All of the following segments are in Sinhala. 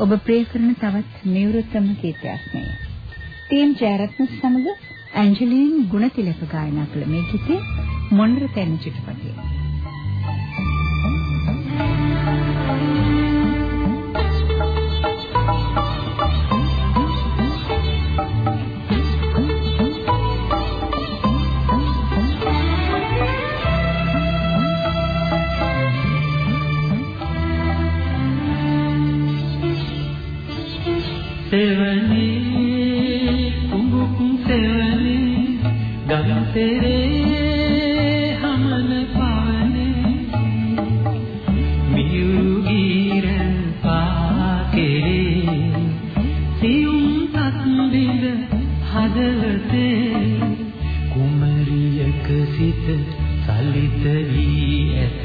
ඔබ ප්‍රේ කරන තවත් නිවෘත්තම ගීතයක්නේ. ටීම් ජයරත්න සමග ඇන්ජලින් ගුණතිලක ගායනා කළ මේ ගීතේ මොණර තැන්න චිත්‍රපටයේ. සෙවනේ කුඹුක් සෙවනේ ගම් තෙරේ හමන පවනේ. මියුරු ගීරන් පාකේ සියුම් තත්බිඳ හදවතේ. කුමරියක සිට සලිත වී ඇත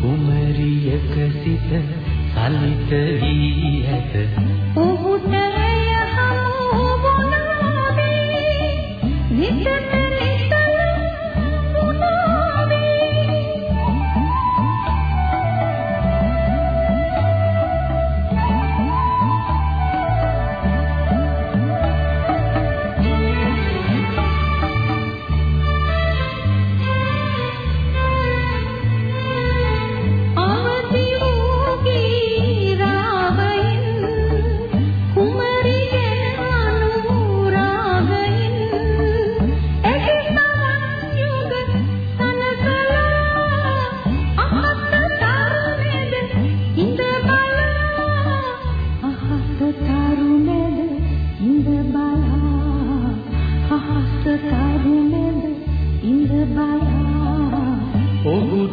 කුමරියක සිට සලිත වී ඇත. ඔහුට විතන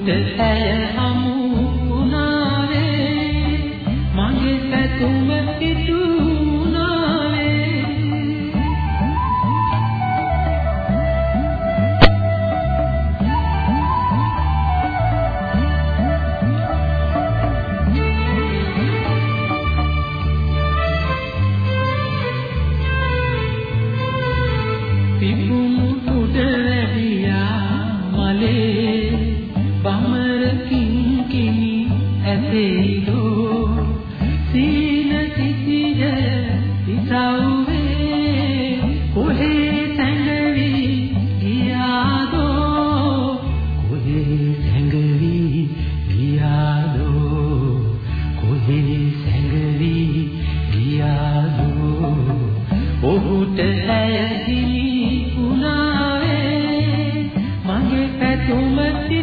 ඇය හමු වුණාවේ මගේ පැතුම ඉදු වුණාවේ පිබු ඔහුට ඇයදිලි උනාවේ මගේ පැතුමති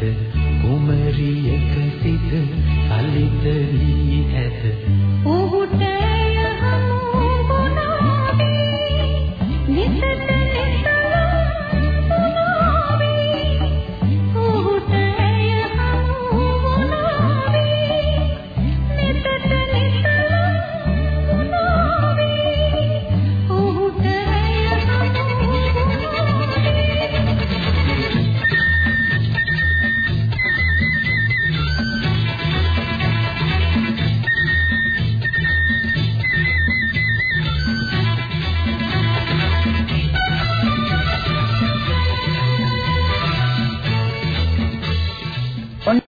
ඇත කුමරියක සිට සලිත වී ඇත.